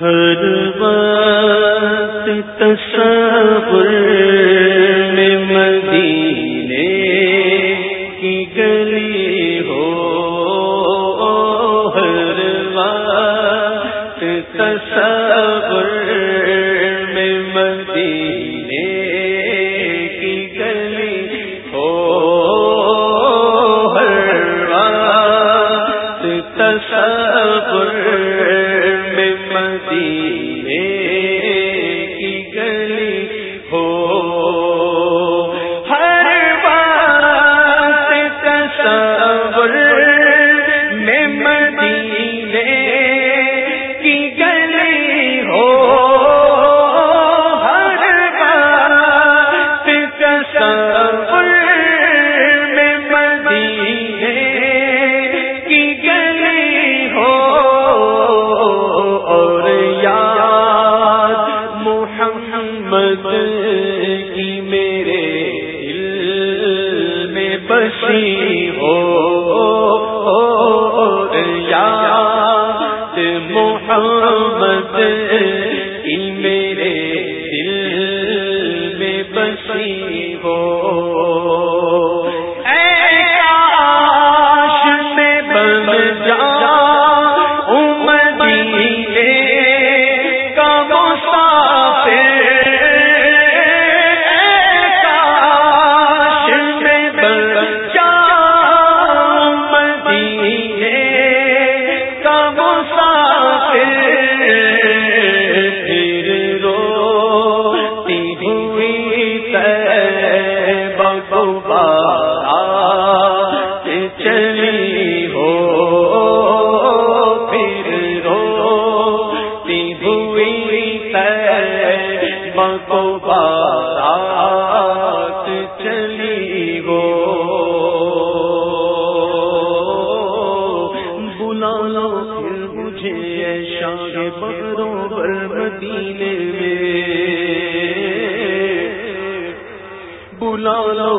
ہر بات تصور بھئی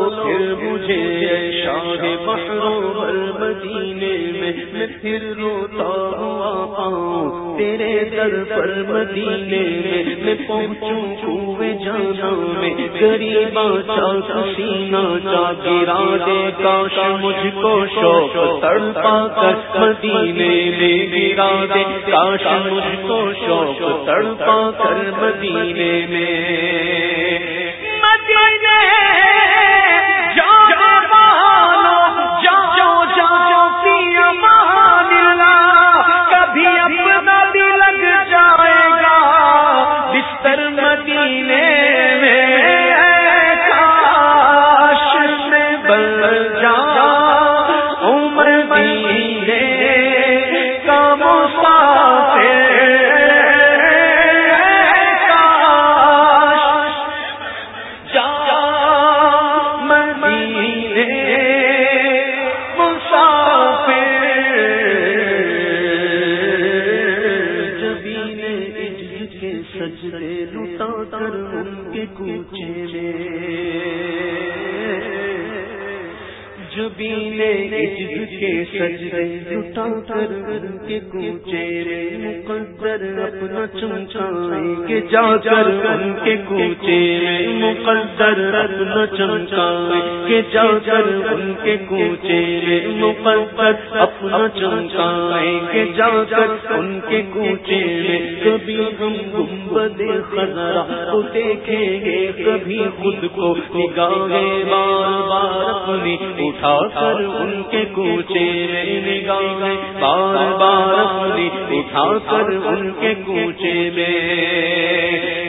پھر مجھے شاہ محروم مدینے میں میں پھر روتا ہوں پاؤں تیرے در پر مدینے میں میں پہنچوں کنویں جانا میں۔ غریبا چاک سینا چاک ارادے کاش مجھ کو شوق تڑپا کر مدینے میں گرا دے کاش مجھ کو شوق تڑپا کر مدینے میں۔ کر ان کے کوچے میں جبیلے عجز کے لٹا کر کے کوچے میں مقدر اپنا چمچائیں گے جا کر ان کے کوچے میں مقدر اپنا چمچائیں گے جا کر ان کے کوچے میں مقدر اپنا چمکائیں گے جا کر ان کے کوچے میں کبھی ہم گنبد خزرا کو دیکھیں گے، کبھی خود کو نگاہیں بار بار اپنی اٹھا کر ان کے کوچے میں نگاہیں بار بار اپنی اٹھا کر ان کے کوچے میں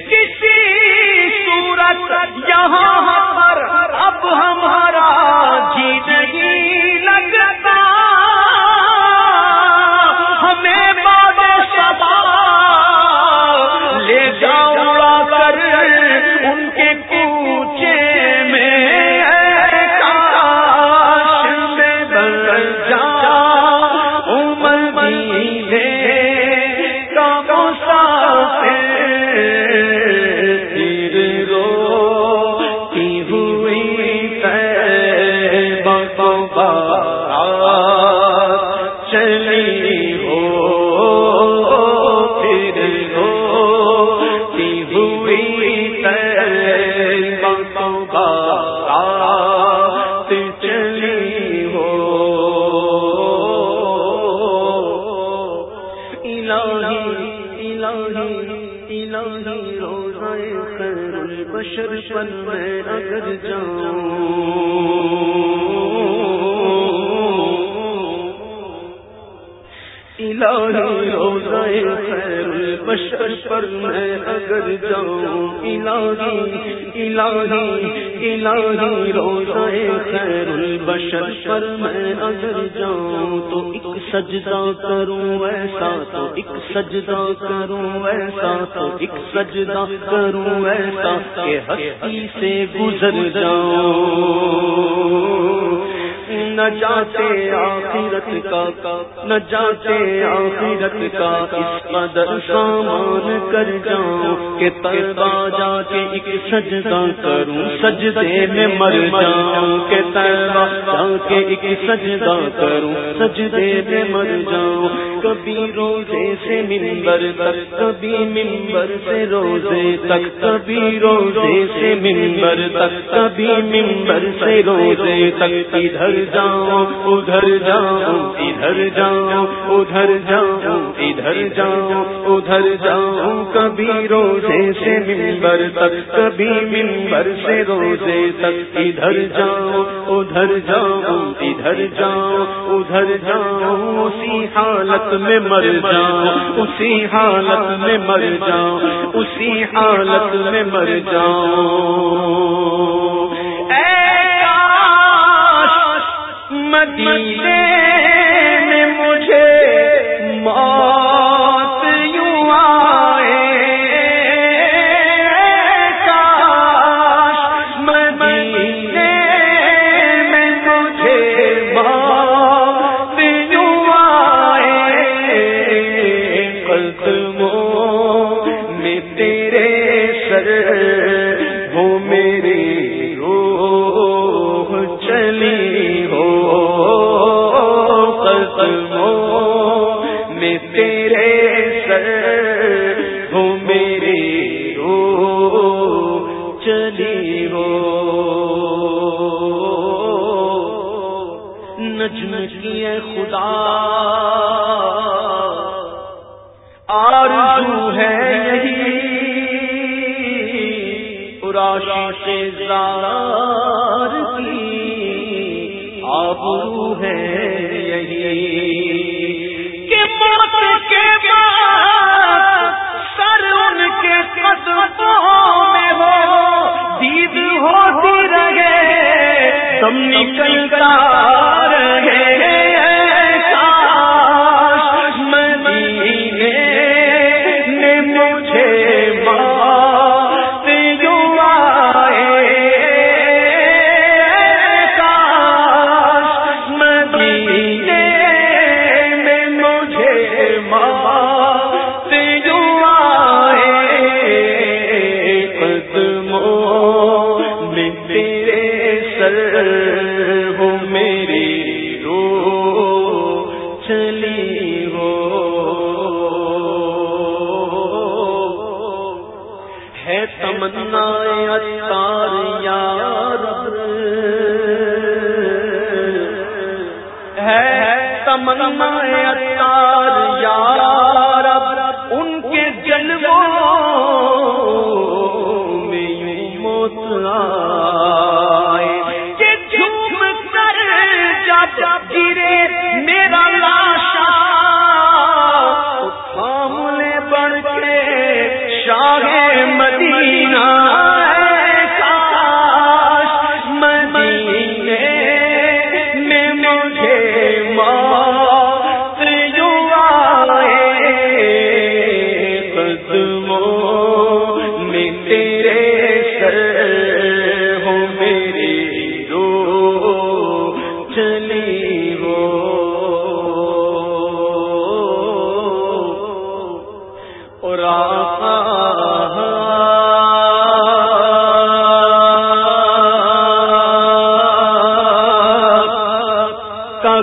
چلی ہو۔ الہی الہی الہی روزے خیر اگر جان البشر پر میں اگر جاؤں، الہی الہی الہی روزہ خیر البشر پر میں اگر جاؤں تو ایک سجدہ کروں، ایسا تو ایک سجدہ کروں، ایسا تو ایک سجدہ کروں، ایسا کہ ہستی سے گزر جاؤں۔ نہ جاتے آخرت کا، نہ جاتے آخرت کا، اس قدر سامان کر جاؤں کہ تربا جا کے ایک سجدہ کروں، سجدے میں مر جاؤں کہ تربا جا کے ایک سجدہ کروں، سجدے میں مر جاؤں کبھی روزے سے ممبر تک، کبھی ممبر سے روزے تک، کبھی روزے سے ممبر تک، کبھی ممبر سے روزے تک۔ ادھر جاؤ ادھر جاؤ ادھر جاؤ ادھر جاؤ ادھر جاؤ ادھر جاؤ کبھی روزے سے ممبر تک، کبھی ممبر سے روزے تک۔ ادھر جاؤ ادھر جاؤ ادھر جاؤ ادھر جاؤ اسی حالت میں مر جاؤ اسی حالت میں مر جاؤ اسی حالت میں مر جاؤ مدینے آبرو ہے یہی میں ہو دید ہوتی رہے تم نکلتا رہے۔ مچھلی ہو۔ ہے تمنا اتار یار ہے تمنا اتار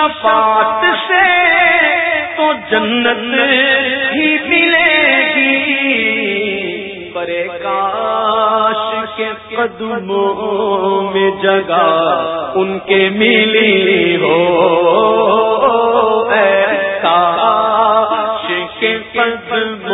شفاعت سے تو جنت ہی ملے گی۔ پرے کاش کے قدموں میں جگہ ان کے ملی ہو۔ اے کاش کے قدم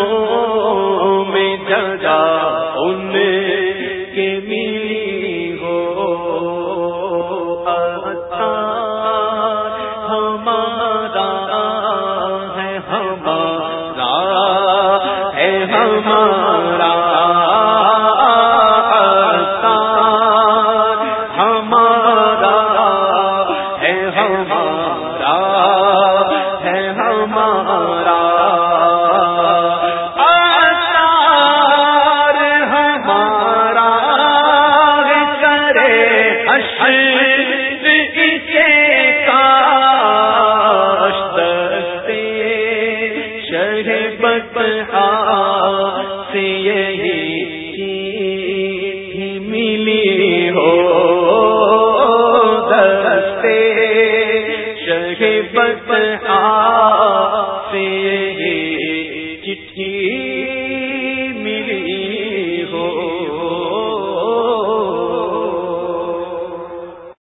چٹھی